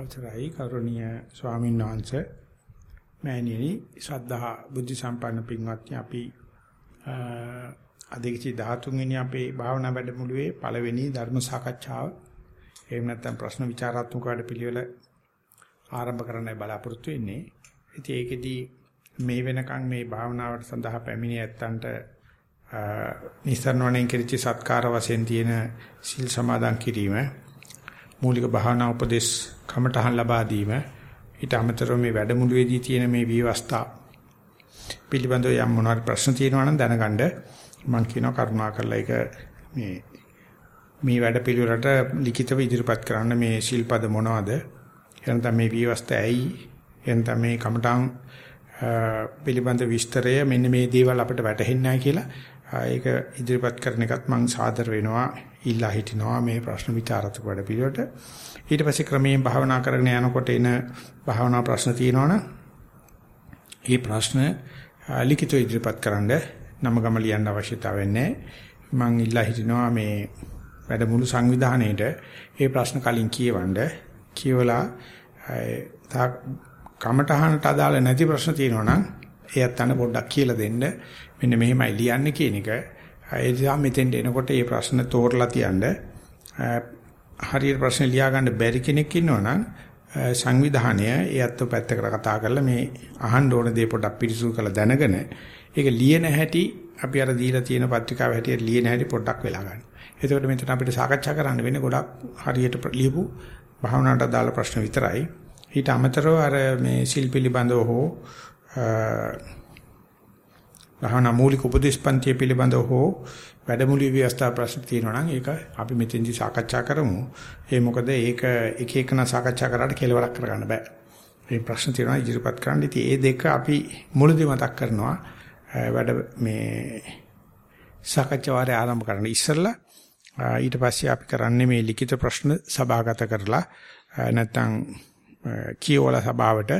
අවසරයි කරුණීය ස්වාමීන් වහන්සේ මෑණියනි ශ්‍රද්ධා බුද්ධ සම්පන්න පින්වත්නි අපි අධිකචි 13 වෙනි අපේ භාවනා වැඩමුළුවේ පළවෙනි ධර්ම සාකච්ඡාව එහෙම නැත්නම් ප්‍රශ්න විචාරාත්මක වැඩ පිළිවෙල ආරම්භ කරන්නයි බලාපොරොත්තු වෙන්නේ. ඉතින් ඒකෙදී මේ වෙනකන් මේ භාවනාවට සඳහා පැමිණි ඇත්තන්ට නිස්සරණවණෙන් කිරිච්ච සත්කාර වශයෙන් තියෙන සිල් සමාදන් කිරීම මූලික භාවනා උපදේශ කමටහන් ලබා දීම. ඊට අමතරව මේ වැඩමුළුවේදී තියෙන මේ විවස්ථා පිළිබඳව යම් මොනවාරි ප්‍රශ්න තියෙනවා නම් දැනගන්න. මම කියනවා කරුණා කරලා ඒක මේ මේ වැඩ පිළිවෙලට ලිඛිතව ඉදිරිපත් කරන්න මේ ශිල්පද මොනවද? එනතම මේ විවස්ථා ඇයි? එනතම මේ කමටහන් පිළිබඳ විස්තරය මෙන්න මේ දේවල් අපිට වැටහෙන්නේ නැහැ කියලා. ඒක ඉදිරිපත් කරන එකත් මම සාදර වෙනවා ඉල්ලා හිටිනවා මේ ප්‍රශ්න විචාරතුක වැඩ පිළිවෙලට ඊට පස්සේ ක්‍රමයෙන් භාවනා කරගෙන යනකොට එන භාවනා ප්‍රශ්න තියෙනවනේ. මේ ප්‍රශ්න ලිඛිතව ඉදිරිපත් කරන්න නම ගම ලියන්න අවශ්‍යතාවය නැහැ. මම ඉල්ලා හිටිනවා මේ වැඩමුළු සංවිධානයේට මේ ප්‍රශ්න කලින් කියවන්න. කියවලා තා කමටහනට අදාළ නැති ප්‍රශ්න තියෙනවා නම් එයත් අන්න පොඩ්ඩක් කියලා දෙන්න. මෙන්න මෙහෙමයි ලියන්නේ කියන එක. ඒ නිසා මෙතෙන්ට එනකොට මේ ප්‍රශ්න තෝරලා තියන්න. හරියට ප්‍රශ්න ලියා ගන්න බැරි කෙනෙක් ඉන්නවනම් සංවිධානය ඒත් පැත්තකට කතා කරලා මේ අහන්න ඕන දේ පොඩ්ඩක් පිරිසුදු කරලා දැනගෙන ඒක ලියන හැටි අපි අර දීලා තියෙන පත්‍රිකාව හැටියට ලියන හැටි පොඩ්ඩක් වෙලා ගන්න. එතකොට මෙතන අපිට සාකච්ඡා කරන්න වෙන්නේ ගොඩක් හරියට ලියපු භාවනාවට අදාළ ප්‍රශ්න විතරයි. ඊට අමතරව අර මේ සිල් පිළිබඳව හෝ භාවනා මූලික උපදේශපන්ති පිළිබඳව හෝ වැඩමුළුවේ ව්‍යවස්ථා ප්‍රශ්න තියෙනවා නම් ඒක අපි මෙතෙන්දි සාකච්ඡා කරමු. ඒ මොකද ඒක එක එකන සාකච්ඡා කරාට කෙලවරක් කරගන්න බෑ. මේ ප්‍රශ්න තියෙනවා ඉදිරිපත් කරන්න. ඉතින් මේ දෙක අපි මුලදී මතක් කරනවා. වැඩ මේ සාකච්ඡා වාරය ආරම්භ කරන්න ඉස්සෙල්ලා ඊට පස්සේ අපි කරන්නේ මේ ලිඛිත ප්‍රශ්න සභාගත කරලා නැත්නම් කියවලා සභාවට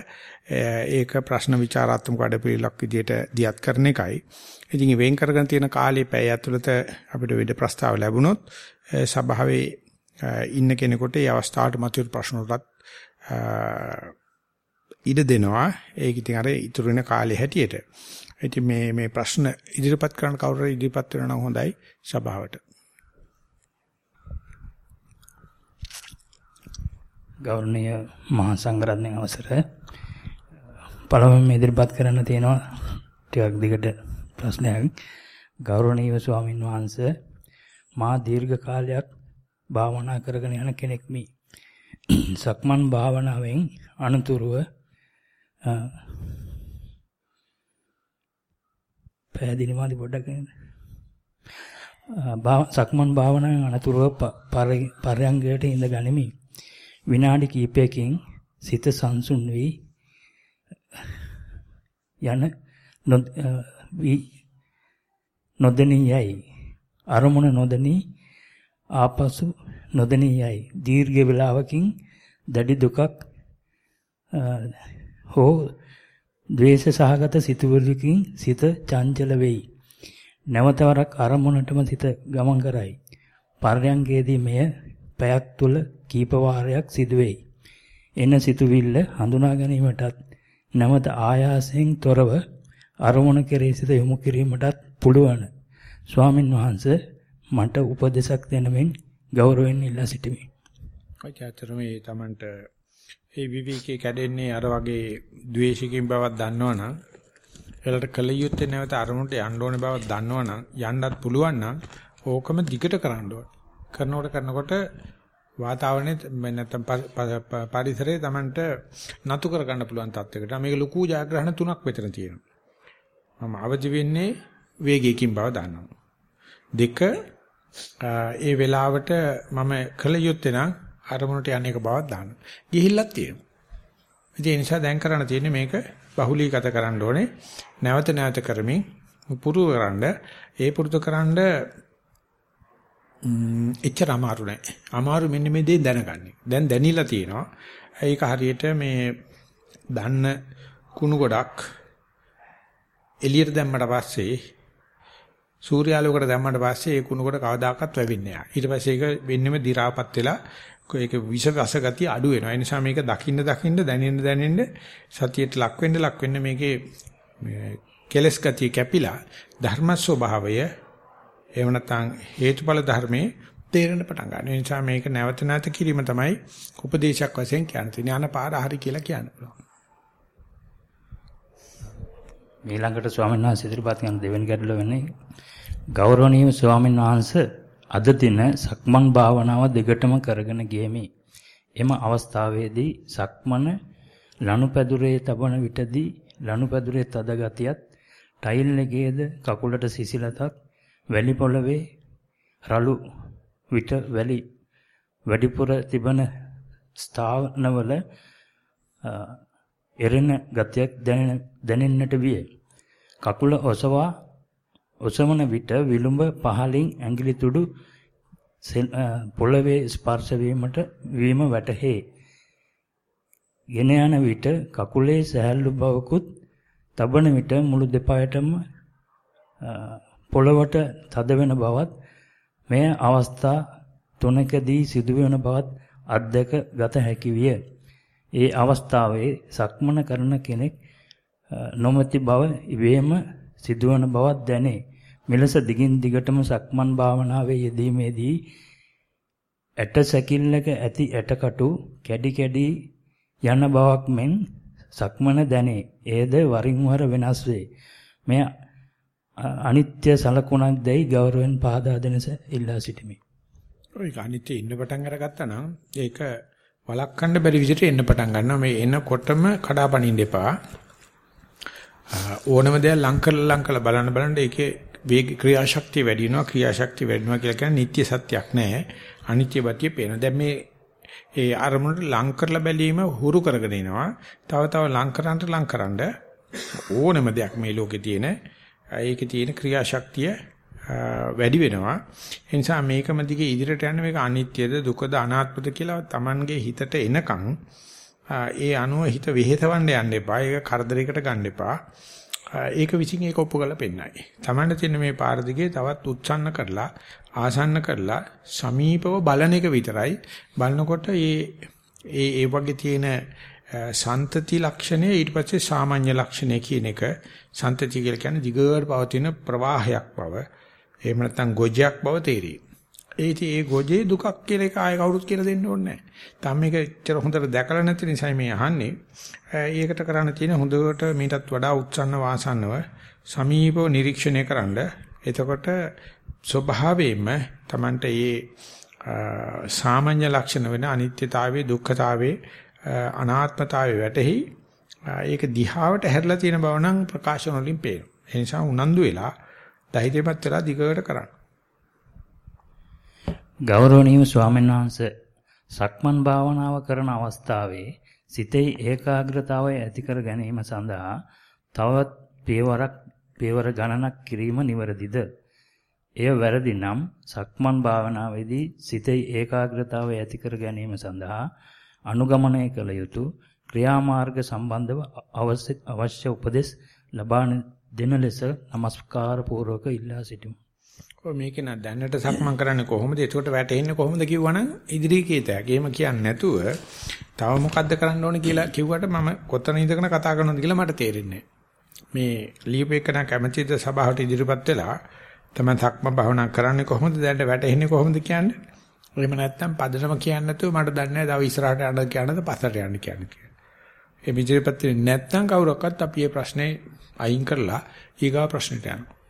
ඒක ප්‍රශ්න විචාරාත්මක වැඩපිළිවෙලක් විදියට දියත් කරන එකයි. ඉතින් වෙන් කරගෙන තියෙන කාලේ පැය ඇතුළත අපිට වෙද ප්‍රස්තාව ලැබුණොත් සභාවේ ඉන්න කෙනෙකුට ඒ අවස්ථාවට මතුවෙන ප්‍රශ්න වලට ඉඩ දෙනවා. ඒක ඉතින් අර ඉතුරු වෙන කාලේ හැටියට. ඉතින් මේ මේ ප්‍රශ්න ඉදිරිපත් කරන්න කවුරු හරි ඉදිරිපත් වෙනවා නම් හොඳයි සභාවට. ගෞරවනීය මහා සංඝරත්නයේ අවසර පළමුවෙන් ඉදිරිපත් කරන්න තියෙනවා ටිකක් දිගට ප්‍රශ්නයක් ගෞරවනීය ස්වාමින් වහන්සේ මා දීර්ඝ කාලයක් භාවනා කරගෙන යන කෙනෙක් මි. සක්මන් භාවනාවෙන් අනුතුරුව පැහැදිලිමදි පොඩ්ඩක් සක්මන් භාවනාවෙන් අනුතුරුව පරයන්ගයට ඉඳ ගනිමි. විනාඩි කිහිපයකින් සිත සංසුන් වී යන නොදෙනියයි අරමුණ නොදෙනී ආපසු නොදෙනියයි දීර්ඝ වේලාවකින් දැඩි දුකක් හෝ ද්වේෂ සහගත සිතුවිල්ලකින් සිත චංචල වෙයි. නැවතවරක් අරමුණටම සිත ගමන් කරයි. පර්යංගයේදී මෙය පැයක් තුල කීප වාරයක් සිදුවේයි එන සිතුවිල්ල හඳුනා ගැනීමටත් නැවත ආයාසයෙන් තොරව අරමුණ කෙරෙහි සිත යොමු කිරීමටත් පුළුවන්. ස්වාමින් වහන්සේ මට උපදේශක් දෙනමින් ගෞරවයෙන් ඉල්ලා සිටිමි. ඔයචාතර මේ Tamanට ඒ විවිකේ කැඩෙන්නේ අර වගේ ද්වේෂිකින් බවක් දන්නවනම් එලට කල යුත්තේ නැවත අරමුණට යන්න ඕනේ බවක් දන්නවනම් යන්නත් පුළුවන් නම් ඕකම දිගට කරන්න ඕන. කරනකොට කරනකොට වාතාවරණය නැත්තම් පරිසරය Tamanට නතු කර ගන්න පුළුවන් තත්යකට. මේක ලකූ ජයග්‍රහණ තුනක් මෙතන තියෙනවා. මම අවදි වෙන්නේ වේගයකින් බව දන්නවා. දෙක ඒ වෙලාවට මම කල යුත්තේ නම් අරමුණට යන්නේක බවක් දන්නවා. ගිහිල්ලක් තියෙනවා. ඒ නිසා දැන් කරන්න තියෙන්නේ මේක බහුලීගත කරන්න ඕනේ. නැවත නැවත කරමින් පුරුදු කරන්න ඒ පුරුදු කරන්න එච්චර අමාරු නෑ. අමාරු මෙන්න මේ දේ දැනගන්නේ. දැන් දැනিলা තියෙනවා. ඒක හරියට මේ දන්න කුණු ගොඩක් එළියට දැම්මට පස්සේ සූර්යාලෝකයට දැම්මට පස්සේ ඒ කුණු ගොඩ කවදාකවත් වැවෙන්නේ නෑ. ඊට පස්සේ ඒක වෙන්නෙම දි รา පත් වෙලා ඒක විෂ රස ගතිය අඩු වෙනවා. ඒ නිසා මේක දකින්න දකින්න දැනෙන්න දැනෙන්න සතියට ලක් වෙන්න ලක් වෙන්න මේකේ කෙලස් ගතිය කැපිලා ධර්ම ස්වභාවය එහෙම නැත්නම් හේතුඵල ධර්මයේ තේරෙන්න පටන් ගන්නවා. ඒ නිසා මේක නැවත නැවත කිරීම තමයි උපදේශයක් වශයෙන් කියන්නේ. ඥාන පාර හරි කියලා කියන්න පුළුවන්. ඊළඟට ස්වාමීන් වහන්සේ ඉදිරිපත් කරන දෙවෙනි ගැටලුව වෙන්නේ ගෞරවනීය ස්වාමීන් වහන්සේ අද දින සක්මන් භාවනාව දෙකටම කරගෙන ගියමි. එම අවස්ථාවේදී සක්මන ලනුපැදුරේ තබන විටදී ලනුපැදුරේ තද ගතියත් ටයිල් එකේද කකුලට සිසිලතක් වැලි පොළවේ රළු විට වැලි වැඩිපුර තිබෙන ස්ථානවල එරෙන ගතියක් දැනෙන්නට විය. කකුල ඔසවා ඔසවන විට විලුඹ පහලින් ඇඟිලි තුඩු පොළවේ ස්පර්ශ වීමට වීම වැටහේ. ගෙන යන විට කකුලේ සහැල්ලු බවකුත් තබන විට මුළු දෙපායටම පොළවට තද වෙන බවත් මේ අවස්ථා තුනකදී සිදුවන බවත් අත්දැක ගත හැකි විය. ඒ අවස්ථාවේ සක්මන කරන කෙනෙක් නොමැති බව ඉබේම සිදුවන බවක් දැනේ. මෙලෙස දිගින් දිගටම සක්මන් භාවනාවේ යෙදීමේදී ඇට සැකිල්ලක ඇති ඇටකටු කැඩි කැඩි යන බවක් මෙන් සක්මන දැනේ. එයද වරින් වර වෙනස් වේ. මෙය අනිත්‍ය සලකුණක් දැයි ගෞරවයෙන් පහදා දෙනස ඉල්ලා සිටිමි. ඒක අනිත්‍ය ඉන්න පටන් අරගත්තා නම් ඒක වළක්වන්න බැරි විදිහට එන්න පටන් ගන්නවා. මේ එනකොටම කඩාපනින්න එපා. ඕනම දෙයක් ලං කරලා ලං කරලා බලන්න බලන්න ඒකේ වේග ක්‍රියාශක්තිය වැඩි වෙනවා. ක්‍රියාශක්තිය වැඩි වෙනවා කියලා කියන්නේ නිත්‍ය සත්‍යක් නෑ. අනිත්‍ය බතිය පේන. දැන් මේ ඒ අරමුණට ලං කරලා බැලීම හුරු කරගෙන එනවා. තව තව ලං කරන්ට ලං කරන්ඩ ඕනම දෙයක් මේ ලෝකේ තියෙන ඒකේ තියෙන ක්‍රියාශක්තිය වැඩි වෙනවා. ඒ නිසා මේකම දිගේ ඉදිරියට යන්න මේක අනිත්‍යද දුකද අනාත්මද කියලා Tamange හිතට එනකන් ඒ අනුව හිත වෙහෙසවන්න යන්න එපා. ඒක කරදරයකට ගන්න එපා. ඒක විසින් ඒක ඔප්පු කරලා පෙන්නයි. Tamanne තියෙන මේ පාර දිගේ තවත් උත්සන්න කරලා ආසන්න කරලා සමීපව බලන එක විතරයි. බලනකොට මේ ඒ ඒ වගේ තියෙන සන්තති ලක්ෂණය ඊට පස්සේ සාමාන්‍ය ලක්ෂණය කියන එක සන්තති කියලා කියන්නේ දිගට පවතින ප්‍රවාහයක් බව එහෙම නැත්නම් ගොජයක් බව තේරෙයි. ඒ ඉතින් ඒ ගොජේ දුකක් කියලා එක ආය කවුරුත් කියලා දෙන්න ඕනේ නැහැ. තාම මේක එච්චර හොඳට දැකලා නැති නිසා මේ අහන්නේ. ඒකට කරන්න තියෙන හොඳට මීටත් වඩා උත්සන්න වාසන්නව සමීපව නිරීක්ෂණය කරන්න. එතකොට ස්වභාවයෙන්ම Tamanට මේ සාමාන්‍ය ලක්ෂණ වෙන අනිත්‍යතාවයේ දුක්ඛතාවයේ අනාත්මතාවයේ වැටෙහි ඒක දිහාවට හැරිලා තියෙන බව නම් ප්‍රකාශන වලින් පේනවා. ඒ නිසා උනන්දු වෙලා ධෛර්යමත් වෙලා දිගට කරන්න. ගෞරවනීය ස්වාමීන් වහන්සේ සක්මන් භාවනාව කරන අවස්ථාවේ සිතේ ඒකාග්‍රතාවය ඇති කර ගැනීම සඳහා තවත් පියවරක් පියවර ගණනක් කිරීම නිවැරදිද? එය වැරදි නම් සක්මන් භාවනාවේදී සිතේ ඒකාග්‍රතාවය ඇති කර ගැනීම සඳහා අනුගමනය කළ යුතු ක්‍රියාමාර්ග සම්බන්ධව අවශ්‍ය අවශ්‍ය උපදෙස් ලබා දෙන ලෙස নমස්කාර පූර්වක ඉල්ලා සිටිමු. ඔය මේක න දැනට සක්මන් කරන්නේ කොහොමද? එතකොට වැටෙන්නේ කොහොමද කිව්වනම් ඉදිරි කීතයක්. එහෙම කියන්නේ නැතුව තව මොකද්ද කරන්න ඕනේ කියලා කිව්වට මම කොතන ඉඳගෙන කතා කරනවද කියලා මට තේරෙන්නේ මේ ලියුපේකන කැමැතිද සභාවට ඉදිරිපත් වෙලා තමයි සක්මන් භාවනා කරන්නේ කොහොමද? දැනට වැටෙන්නේ කොහොමද කියන්නේ? එහෙම නැත්නම් පදනම කියන්නේ නැතුව මට දන්නේ නැහැ. තව ඉස්සරහට යන්න කියනද පස්සට යන්න කියන්නේ. ඒ විජේපත් නැත්නම් කවුරක්වත් අපි මේ ප්‍රශ්නේ අයින් කරලා ඊගා ප්‍රශ්නෙට යනවා.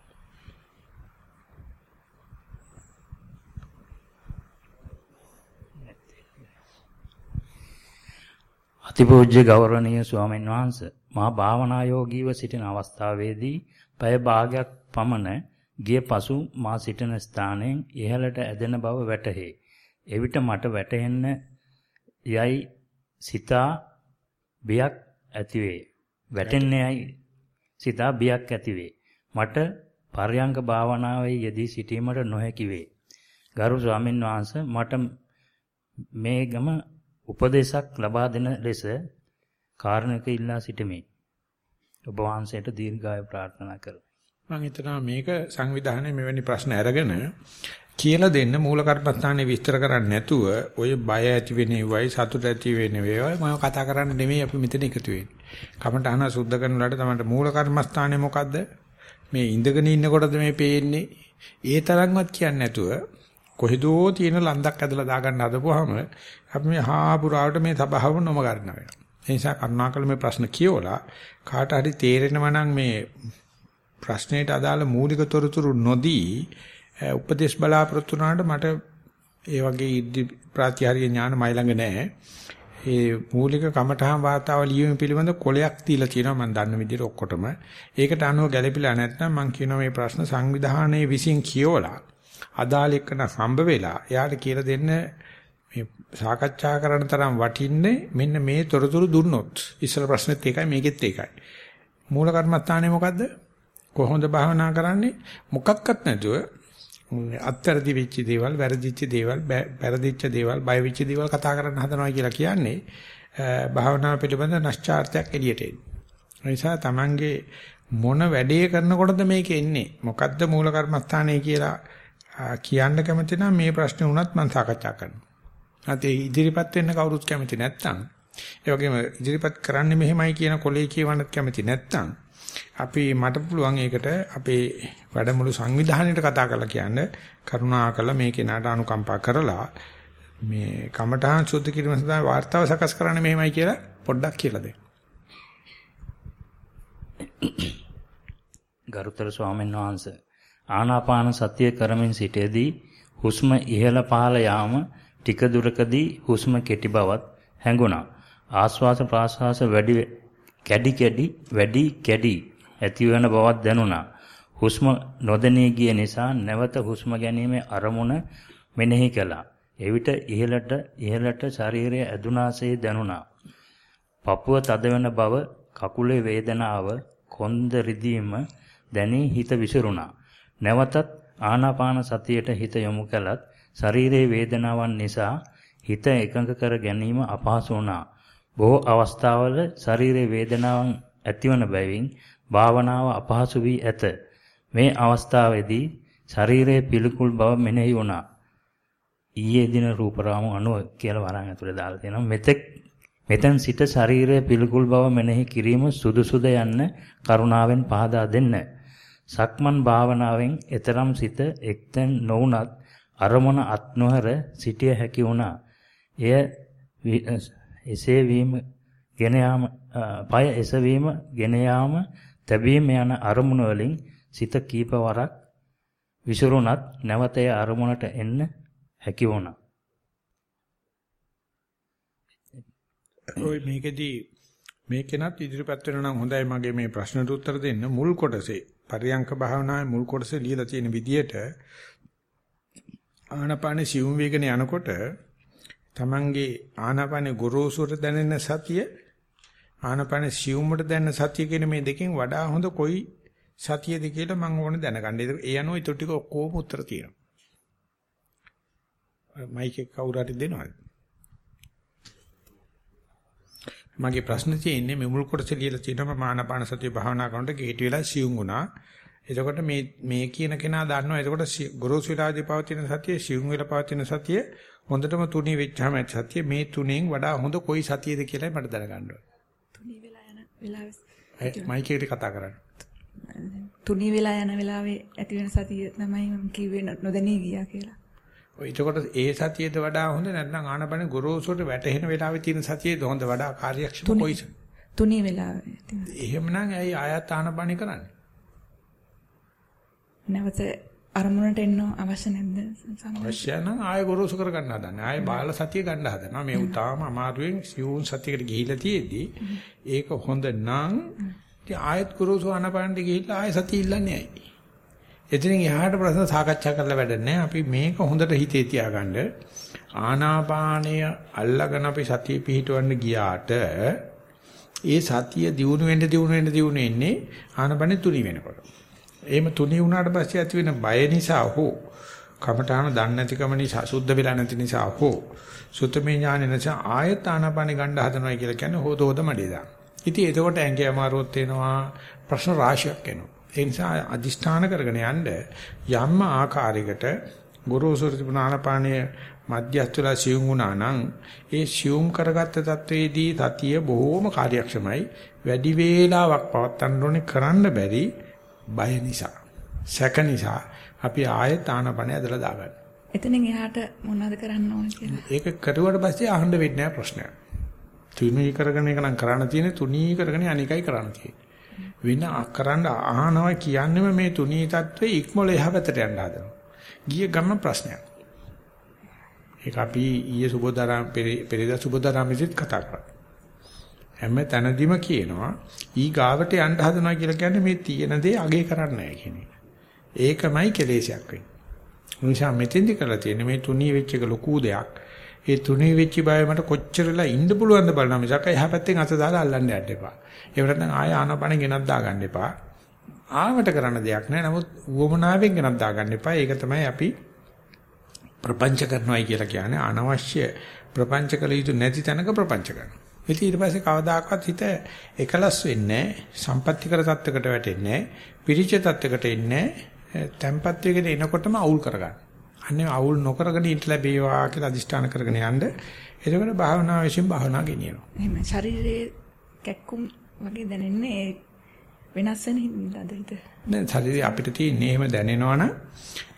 අතිපූජ්‍ය ගෞරවනීය ස්වාමීන් වහන්සේ මා භාවනා යෝගීව සිටින අවස්ථාවේදී පැය භාගයක් පමණ ගිය පසු මා සිටින ස්ථානයෙන් ඉහළට ඇදෙන බව වැටහේ. එවිට මට වැටහෙන්න යයි සිතා බියක් ඇතිවේ. වැටෙන්නේයි සිතා බියක් ඇතිවේ. මට පර්යංක භාවනාවේ යෙදී සිටීමට නොහැකි වේ. ගරු ස්වාමින් වහන්සේ මට මේ ගම උපදේශක් ලබා දෙන ලෙස කාරණක ඉල්ලා සිටිමි. ඔබ වහන්සේට දීර්ඝායු ප්‍රාර්ථනා කරමි. මම හිතනවා මේක සංවිධානයේ මෙවැනි ප්‍රශ්න අරගෙන කියලා දෙන්න මූල කර්මස්ථානේ විස්තර කරන්නේ නැතුව ඔය බය ඇති වෙනේවයි සතුට ඇති වෙනේවයි මම කතා කරන්න නෙමෙයි අපි මෙතන එකතු වෙන්නේ. කමටහන සුද්ධ කරනලාට තමයි මූල කර්මස්ථානේ මොකද්ද? මේ ඉඳගෙන ඉන්නකොටද මේ පේන්නේ? ඒ තරම්වත් කියන්නේ නැතුව කොහෙදෝ තියෙන ලන්දක් ඇදලා දාගන්න හදපුවාම අපි මේ හාපුරාවට මේ සබාව නොම ගන්න වෙනවා. ඒ නිසා කරුණාකර මේ ප්‍රශ්න කියවලා කාට හරි තේරෙනවා නම් මේ ප්‍රශ්නෙට අදාළ මූලික තොරතුරු නොදී උපදේශ බලාපොරොත්තු වුණාට මට ඒ වගේ ඉදි ප්‍රාතිහාර්ය ඥාන මයි ළඟ නැහැ. ඒ මූලික කමඨහන් වාතාව ලියීම පිළිබඳ කොලයක් දීලා තියෙනවා මම දන්න විදිහට ඔක්කොටම. ඒකට අනුව ගැළපිලා නැත්නම් මම කියනවා මේ ප්‍රශ්න සංවිධානයේ විසින් කියවලා අදාළ එක්කන හම්බ වෙලා එයාට කියලා දෙන්න මේ සාකච්ඡා කරන තරම් වටින්නේ මෙන්න මේ තොරතුරු දුන්නොත් ඉස්සර ප්‍රශ්නෙත් ඒකයි මේකෙත් ඒකයි මූල කර්මස්ථානේ මොකද්ද කොහොමද භාවනා කරන්නේ මොකක්වත් නැතුව අත්තරදි වෙච්ච දේවල් වැරදිච්ච දේවල් වැරදිච්ච දේවල් බය වෙච්ච දේවල් කතා කරන්න හදනවා කියලා කියන්නේ භාවනාව පිළිබඳ නැස්චාර්ත්‍යයක් එළියට එන්නේ. ඒ නිසා Tamange මොන වැඩේ කරනකොටද මේක එන්නේ මොකද්ද මූල කර්මස්ථානේ කියලා කියන්න කැමති නම් මේ ප්‍රශ්නේ වුණත් මම සාකච්ඡා කරනවා. නැත්නම් ඉදිරිපත් වෙන්න කවුරුත් කැමති නැත්නම් ඒ වගේම ඉදිරිපත් කරන්න මෙහෙමයි කියන කොලේ කියවන්නත් කැමති නැත්නම් අපි මට පුළුවන් ඒකට අපේ වැඩමුළු සංවිධානයේට කතා කරලා කියන්නේ කරුණාකරලා මේ කෙනාට අනුකම්පා කරලා මේ කමඨාන් සුද්ධ කිරීම සඳහා වார்த்தාව සකස් කරන්න මෙහෙමයි කියලා පොඩ්ඩක් කියලා දෙන්න. ගරුතර ස්වාමීන් වහන්සේ ආනාපාන සතිය කරමින් සිටේදී හුස්ම ඉහළ පහළ යාම ටික දුරකදී හුස්ම කෙටි බවත් හැඟුණා. ආස්වාස ප්‍රාස්වාස වැඩි කැඩි කැඩි වැඩි කැඩි ඇති වෙන බවක් දැනුණා. හුස්ම නොදැනී ගිය නිසා නැවත හුස්ම ගැනීමේ අරමුණ මෙනෙහි කළා. එවිට ඉහළට ඉහළට ශරීරය ඇදුනාසේ දැනුණා. පපුව තද වෙන බව, කකුලේ වේදනාව, කොන්ද රිදීම දැනී හිත විසිරුණා. නැවතත් ආනාපාන සතියට හිත යොමු කළත් ශරීරයේ වේදනාවන් නිසා හිත එකඟ කර ගැනීම අපහසු වුණා. බොහෝ අවස්ථාවල ශරීරයේ වේදනාවන් ඇතිවන බැවින් භාවනාව අපහසු වී ඇත. මේ අවස්ථාවේදී ශරීරයේ පිළිකුල් බව මෙනෙහි වුණා. ඊයේ දින රූපරාම අනුව කියලා වරන් ඇතුලේ දාලා තියෙනවා. මෙතෙක් මෙතෙන් සිට ශරීරයේ පිළිකුල් බව මෙනෙහි කිරීම සුදුසුද යන්න කරුණාවෙන් පහදා දෙන්න. සක්මන් භාවනාවෙන් එතරම් සිත එක්තෙන් නොවුනත් අරමුණ අත් නොහැර සිටිය හැකි වුණා. එය එසේ වීම ගෙන යාම පය එසවීම ගෙන යාම තැබීම යන අරමුණ වලින් සිත කීප වරක් විසිරුණත් නැවත ඒ අරමුණට එන්න හැකි වුණා. ඔය මේකෙදී මේකෙනත් ඉදිරිපත් වෙනවා නම් හොඳයි මගේ මේ ප්‍රශ්නට උත්තර දෙන්න මුල් කොටසේ පරියංක භාවනාවේ මුල් කොටසේ ලියලා තියෙන විදිහට ආනපාන සිවුම් වේගන යනකොට තමන්ගේ ආනාපාන ගොරෝසුට දැනෙන සතිය ආනාපාන සිවුමට දැනෙන සතිය කියන මේ දෙකෙන් වඩා හොඳ කොයි සතියද කියලා මම ඕනේ දැනගන්න. ඒ අනුව ඊට ටික ඔක්කොම උත්තර තියෙනවා. මයික් එක කවුරු හරි දෙනවද? මගේ ප්‍රශ්නේ තියෙන්නේ මේ මුල් කොටස ලියලා තියෙනවා මම ආනාපාන සතිය භාවනා කරනකොට ගේට් වෙලා සිවුම් වුණා. එතකොට මේ මේ කියන කෙනා දන්නවා එතකොට ගොරෝසු විලාදී පවතින සතිය සිවුම් වෙලා පවතින සතිය හොඳටම තුනී වෙච්චාම සතිය මේ තුනෙන් වඩා හොඳ කොයි සතියද කියලා මට දැනගන්න ඕනේ. තුනී වෙලා යන වෙලාවේ මයික් එකට කතා කරන්න. තුනී වෙලා යන වෙලාවේ ඇති වෙන සතිය තමයි මම කිව්වේ නොදැනී ගියා කියලා. ඔය එතකොට ඒ සතියේද වඩා හොඳ නැත්නම් ආනපන ගොරෝසුට වැටෙන වෙලාවේ තියෙන සතියේද හොඳ වඩා කාර්යක්ෂම කොයිද? තුනී වෙලාවේ. එහෙමනම් ඇයි ආයත් ආනපන කරන්නේ? නැවත අරමුණට එන්න අවශ්‍ය නැද්ද? අවශ්‍ය නම් ආයෙ ගොරෝසු කර ගන්න හදන්නේ. ආයෙ බාල සතිය ගන්න හදනවා. මේ උතාම අමාරුවෙන් සිවුන් සතියකට ගිහිලා තියෙද්දි ඒක හොඳ නම් ඉතින් ආයෙත් ගොරෝසු ආනපනට ගිහිල්ලා ආයෙ සතිය ඉල්ලන්නේ ඇයි? එතනින් එහාට ප්‍රශ්න සාකච්ඡා කරලා වැඩක් අපි මේක හොඳට හිතේ තියාගන්න ආනාපානය අල්ලගෙන අපි සතිය පිහිටවන්න ගියාට ඒ සතිය දියුණු වෙන්න දියුණු වෙන්න දියුණු වෙන්නේ ආනපනෙ තුනි වෙනකොට. එහෙම තුනි වුණාට පස්සේ ඇති වෙන බය නිසා හෝ කමඨාන දන්නේ නැතිකම නිසා සුද්ධ වෙලා නැති නිසා හෝ සුතමේ ඥාන නිසා ආයත ආනපනෙ ගන්න හදනවා කියලා කියන්නේ හොද හොද මඩේ දාන. ඉතින් එතකොට ඇඟේ අමාරුවක් වෙනවා ප්‍රශ්න රාශියක් එනවා. ඒ නිසා අදිෂ්ඨාන කරගෙන යන්න යම් ආකාරයකට ගොරෝසුර තිබුණ ආනාපානය මධ්‍යස්ථලා සියුම් වුණා නම් ඒ සියුම් කරගත්ත තත්වයේදී සතිය බොහොම කාර්යක්ෂමයි වැඩි වේලාවක් පවත්වන්න ඕනේ කරන්න බැරි බය නිසා සැක නිසා අපි ආයෙත් ආනාපානය ඇදලා දාගන්න. එතනින් එහාට මොනවද කරන්න ඕනේ කියලා. ඒක කරුවට පස්සේ අහන්න වෙන්නේ නැහැ ප්‍රශ්නයක්. තුනී කරගෙන එක නම් කරන්න තියෙන්නේ තුනී කරගෙන අනිකයි කරන්න තියෙන්නේ. වෙන කරන්න අහනවා කියන්නේම මේ තුනී තත්ත්වේ ඉක්මොල එහා පැත්තට යන්න හදනවා. ගිය ගමන් ප්‍රශ්නයක්. ඒක අපි ඊයේ සුබෝධාරාම පෙරේදා සුබෝධාරාමෙදිත් කතා කරා. හැම තැනදීම කියනවා ඊ ගාවට යන්න හදනවා කියලා කියන්නේ මේ තියෙන දේ අගේ කරන්නේ නැහැ කියන එක. ඒකමයි කෙලෙසයක් වෙන්නේ. නිසා මෙතෙන්දි කරලා තියෙන්නේ මේ තුනී වෙච්ච එක ලොකු දෙයක්. ඒ තුනී වෙච්ච බය මට කොච්චරලා ඉන්න පුළුවන්ද බලන්න මිසක් එහා පැත්තෙන් අත දාලා අල්ලන්න යන්න එපා. ඒ වෙනත්නම් ආය ආනපන ගෙනත් දාගන්න එපා. ආවට කරන්න දෙයක් නැහැ. නමුත් උවමනාවෙන් ගෙනත් දාගන්න එපා. ඒක තමයි අපි ප්‍රපංච කරනවායි කියලා කියන්නේ අනවශ්‍ය ප්‍රපංච කළ යුතු නැති තැනක ප්‍රපංච කරනවා. ඉතින් ඊට පස්සේ කවදාකවත් හිත එකලස් වෙන්නේ සම්පත්‍තිකර தත්වයකට වැටෙන්නේ පිරිච தත්වයකට එන්නේ තැම්පත් වෙගෙන එනකොටම අවුල් කරගන්න. අන්නේ අවුල් නොකරගෙන ඉන්න ලැබේවා කියලා අදිෂ්ඨාන කරගෙන යන්න. එතකොට භාවනාව විශ්ින් භාවනා ගෙනියනවා. එහෙම ශරීරයේ කැක්කුම් වගේ දැනෙන්නේ වෙනස් වෙන හින්දාද හිත? නෑ ශරීරය අපිට තියෙන්නේ එහෙම දැනෙනවනම්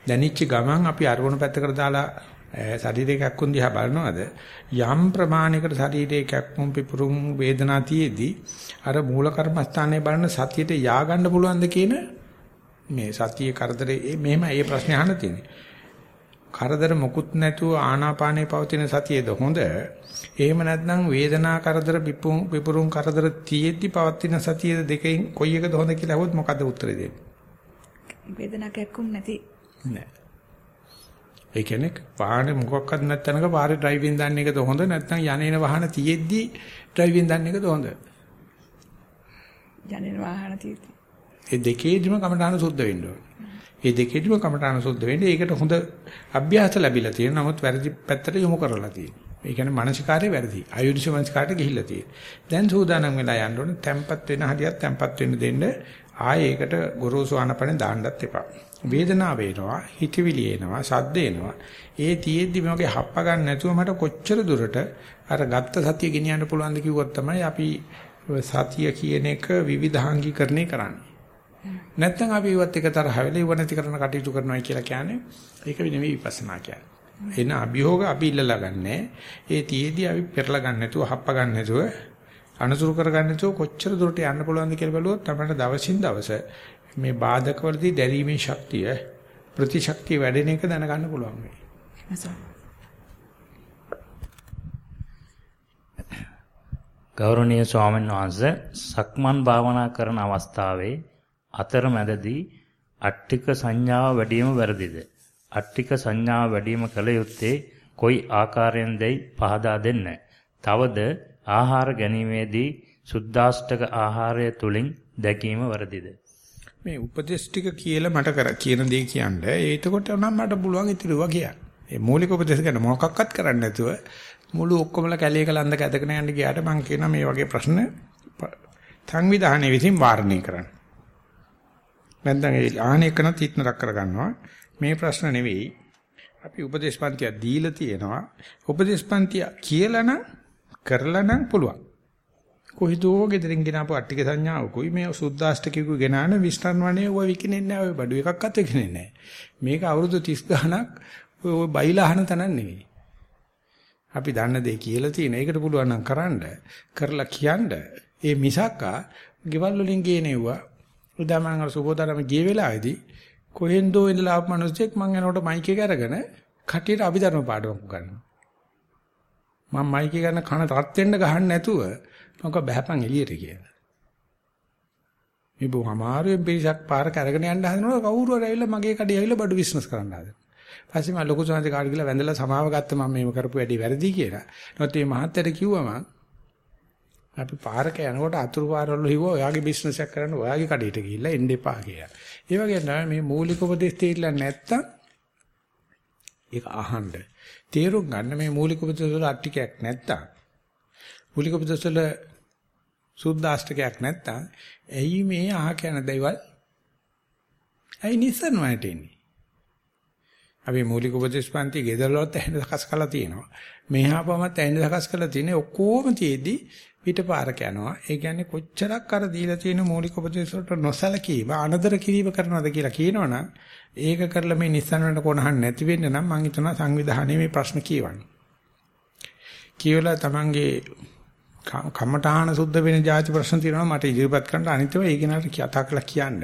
දැනිච්ච ගමන් අපි අරමුණු පැත්තකට දාලා ශරීරයේ කැක්කුම් දිහා බලනවාද යම් ප්‍රමාණයකට ශරීරයේ කැක්කුම් පිපුරුම් වේදනා තියේදී අර මූල කර්මස්ථානයේ බලන සතියට යා ගන්න පුළුවන්ද කියන මේ සතියේ කරදරේ මෙහෙම ඒ ප්‍රශ්නේ අහන්න තියෙන්නේ. කරදර මොකුත් නැතුව ආනාපානේ පවතින සතියේද හොඳ? එහෙම නැත්නම් වේදනා කරදර පිපුරුම් කරදර තියෙද්දි පවතින සතියේද දෙකෙන් කොයි එකද හොඳ කියලා අහුවොත් මොකද උත්තරේ දෙන්නේ? වේදනා කැක්කුම් නැති නෑ. ඒ කියන්නේ වාහනේ මොකක්වත් නැත්නම්ක පාරේ ඩ්‍රයිවිං දාන්න එකද හොඳ නැත්නම් යන්නේන වාහන තියෙද්දි ඩ්‍රයිවිං දාන්න එකද හොඳ? යන්නේන වාහන තියෙද්දි. ඒ දෙකේදිම කමඨාන සුද්ධ වෙන්න ඕනේ. ඒ දෙකේදිම කමඨාන සුද්ධ වෙන්නේ ඒකට හොඳ අභ්‍යාස ලැබිලා තියෙනවා. නමුත් වැරදි පැත්තට යොමු කරලා තියෙනවා. ඒ කියන්නේ මානසිකාරය වැරදි. ආයුර්ෂ මානසිකාරයට ගිහිල්ලා තියෙනවා. දැන් සූදානම් වෙලා යන්න ඕනේ. තැම්පත් වෙන හරියක් තැම්පත් වෙන්න දෙන්න ආයේ ඒකට ගොරෝසු ආනපනේ දාන්නත් එපා. වේදනාව වෙනවා, හිතවිලි එනවා, සද්ද එනවා. ඒ තියෙද්දි මේකේ හප්ප ගන්න නැතුව මට කොච්චර දුරට අර ගත්ත සතිය ගෙනියන්න පුළුවන්ද කිව්වොත් තමයි අපි සතිය කියන එක විවිධාංගීකරණය කරන්නේ. නැත්නම් අපි ඉවත් එක තරහ වෙලා ඉව නැති කරන කටයුතු කරනවා කියලා කියන්නේ ඒක නෙවෙයි විපස්සනා කියන්නේ. එන අභියෝග අපි ඉල්ලලා ගන්නෑ. ඒ තියේදී අපි පෙරලා ගන්න නැතුව හප්ප ගන්න නැතුව අනුසුරු කර ගන්න නැතුව කොච්චර දුරට යන්න පුළුවන්ද කියලා බලුවොත් අපිට දවසින් දවස මේ බාධකවලදී දැරීමේ ශක්තිය ප්‍රතිශක්තිය වැඩෙන එක දැනගන්න පුළුවන් වෙයි. ගෞරවනීය ස්වාමීන් වහන්සේ සක්මන් භාවනා කරන අවස්ථාවේ අතරමැදදී අට්ටික සංඥාව වැඩිම වැරදිද? අට්ටික සංඥාව වැඩිම කළ යුත්තේ කොයි ආකාරයෙන්දයි පහදා දෙන්න. තවද ආහාර ගැනීමේදී සුද්දාෂ්ටක ආහාරය තුලින් දැකීම වැරදිද? මේ උපදේශ ටික කියලා මට කර කියන දේ කියන්නේ ඒකට නම් මට පුළුවන් ඉතිරිවා කියන්න. මේ මූලික උපදේශ ගැන මොකක්වත් කරන්නේ නැතුව මුළු ඔක්කොමලා කැලේ කලන්ද කැදගෙන යන්න ගියාට මම කියනවා මේ වගේ ප්‍රශ්න සංවිධානයේ විසින් වාරණය කරන්න. නැත්නම් ඒ ආහන එකනත් හිටනක් කරගන්නවා. මේ ප්‍රශ්න නෙවෙයි. අපි උපදේශපන්තිය දීලා තියෙනවා. උපදේශපන්තිය කියලා නම් කරලා නම් පුළුවන්. කොහිදෝ ගෙදරින් ගෙනාපු අට්ටික සංඥාවකුයි මේ සුද්දාෂ්ටකිකු ගෙනාන විස්තරණවනේ ඔය විකිනෙන්නේ නැහැ ඔය බඩු එකක්වත් විකිනෙන්නේ නැහැ. මේක අවුරුදු 30 ගණක් ඔය බයිලා අහන තැනක් නෙවෙයි. අපි දන්න දේ කියලා තියෙන. ඒකට පුළුවන් නම් කරන්න කරලා කියන්න. ඒ මිසක්කා ගෙවල් වලින් ගේනෙව්වා උදාමං අර සුබෝදරම ගිය වෙලාවේදී කොහෙන්දෝ ඉඳලා ආපු මිනිස්සෙක් මං එනකොට මයික් එක අරගෙන කටියට අභිධර්ම පාඩමක් ගන්නවා. මම මයික් එක ගන්න කන රත් වෙන්න ගහන්න නැතුව මම බහැපන් එළියට කියලා. මේ බොහොම අමාරුවෙන් පිරිසක් පාරක අරගෙන යන්න හදනකොට කවුරු හරි ඇවිල්ලා මගේ කඩේ ඇවිල්ලා බඩු බිස්නස් කරන්න හදනවා. පස්සේ මම ලොකු සාන්ති කාඩ් ගිහලා වැඳලා සමාව ගත්ත මම මේව කරපු වැඩි වැරදි කියලා. නමුත් මේ මහත්තයට කිව්වම අපි පාරක යනකොට අතුරු පාරවල හිව්වා ඔයාගේ බිස්නස් එකක් කරන්න ඔයාගේ කඩේට ගිහිල්ලා එන්න එපා කියලා. ඒ වගේ තමයි මේ මූලික උපදේශ තේරිලා නැත්තම් ඒක අහන්න. තේරුම් ගන්න මේ මූලික උපදේශ වල අට්ටිකයක් නැත්තම් මූලික උපදේශ වල සුද්ධාෂ්ටකයක් නැත්තම් ඇයි මේ අහ කියන දේවල් ඇයි නිසන්වයට එන්නේ? අපි මූලික උපදේශ පන්ති ගෙදරවලත් ඇහෙන සකස් කරලා තියෙනවා. මෙහාපමත් ඇහෙන සකස් කරලා තියෙන්නේ ඔක්කොම තියේදී පිටපාරක යනවා. ඒ කියන්නේ කොච්චරක් අර දීලා තියෙන මූලික උපදේශ වලට නොසලකීම අනදර කිරීම කරනවද කියලා කියනවනම් ඒක කරලා මේ නිස්සන වලට කොනහන් නැති වෙන්න නම් මම හිතනවා සංවිධානයේ මේ ප්‍රශ්න කියවන්නේ. කියවලා තමන්ගේ කම්මඨාන සුද්ධ වෙන જાති ප්‍රශ්න තියෙනවා මට ඉදිරිපත් කරන්න අනිත්ව ඒ කෙනාට කතා කරලා කියන්න.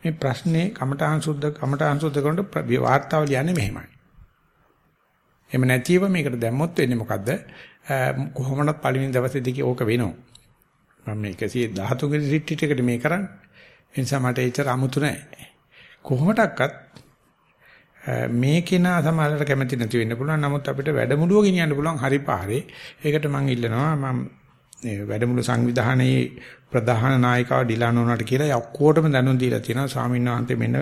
මේ ප්‍රශ්නේ කම්මඨාන සුද්ධ කම්මඨාන සුද්ධ කරනකොට වාර්තාව ලියන්නේ මෙහෙමයි. එහෙම නැතිව මේකට දැම්මොත් වෙන්නේ මොකද්ද? කොහොමද පළවෙනි දවසේදී ඕක වෙනවා. මම මේ 113 වෙනි රිට්‍රීට් එකට මේ කරන්නේ. ඒ නිසා මට ඒතර අමුතු නැහැ. කොහොමඩක්වත් මේ කෙනා සමහරකට කැමති නැති වෙන්න පුළුවන්. නමුත් අපිට වැඩමුළුව ගෙනියන්න පුළුවන් හරි පාරේ. ඒකට මම ඉල්ලනවා මම වැඩමුළු සංවිධානයේ ප්‍රධාන නායිකාව ඩිලාන් උනාට කියලා ඔක්කොටම දැනුම් දීලා තියෙනවා ස්වාමීන් වහන්සේ මෙන්න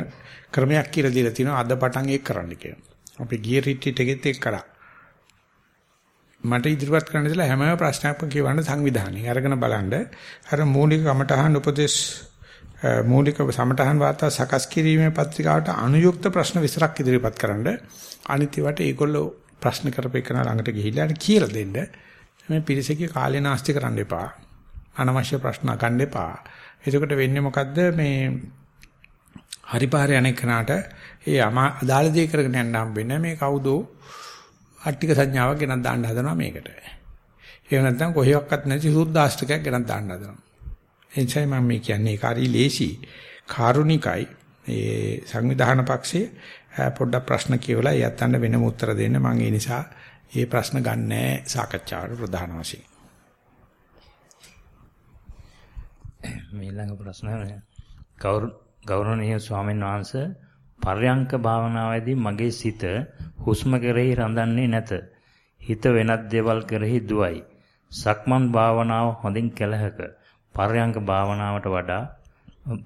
ක්‍රමයක් කියලා දීලා තියෙනවා අද පටන් ඒක කරන්න කියලා. අපි ගිය රිට්‍රීට් එකෙත් ඒක කරා. මට ඉදිරිපත් කරන්න ඉතලා හැම ප්‍රශ්නයක්ම කියවන්න සංවිධානය. අරගෙන බලන්න අර මූලික කමඨහන් උපදේශ මූලික සමඨහන් වාර්තා සකස් කිරීමේ පත්‍රිකාවට අනුයුක්ත ප්‍රශ්න විතරක් ඉදිරිපත් කරන්න. අනිත් ඒවාට ඒගොල්ලෝ ප්‍රශ්න කරපේකන ළඟට ගිහිල්ලා කියලා දෙන්න. මේ පිරිසකේ කාලේ නාස්ති කරන්න එපා. අනවශ්‍ය ප්‍රශ්න අහන්න එපා. එතකොට වෙන්නේ මොකද්ද මේ හරිපාරේ අනෙක් කනට ඒ අදාළ දේ කරගෙන යන්න හම්බෙන්නේ මේ කවුදෝ අට්ටික සංඥාවක් ගෙනත් දාන්න හදනවා මේකට. එහෙම නැත්නම් කොහේවත් නැති සුද්ධාෂ්ටකයක් ගෙනත් දාන්න හදනවා. එනිසා මම මේ කියන්නේ කාරී ලේසි කාරුණිකයි ඒ සංවිධාන පක්ෂයේ පොඩ්ඩක් ප්‍රශ්න කියවලා යත්තන්න වෙනම උත්තර දෙන්න මම ඒ නිසා මේ ප්‍රශ්න ගන්නෑ සාකච්ඡාවට ප්‍රධාන වශයෙන්. ඊළඟ ප්‍රශ්න ගෞරවනීය ස්වාමීන් වහන්සේ පර්යංක භාවනාවේදී මගේ සිත හුස්ම කෙරෙහි රඳන්නේ නැත. හිත වෙනත් දේවල් කෙරෙහි දුවයි. සක්මන් භාවනාව හොඳින් කළ හැක. පර්යංක භාවනාවට වඩා